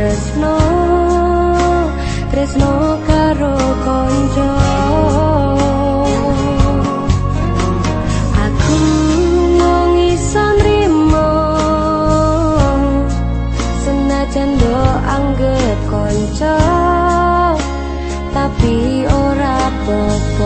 tresno tresno karo konco. Aku mung iso nrimo senajan do anggap konco tapi ora peka